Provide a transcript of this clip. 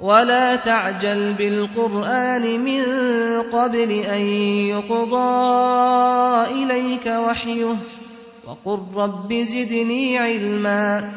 ولا تعجل بالقرآن من قبل أن يقضى إليك وحيه وقل رب زدني علما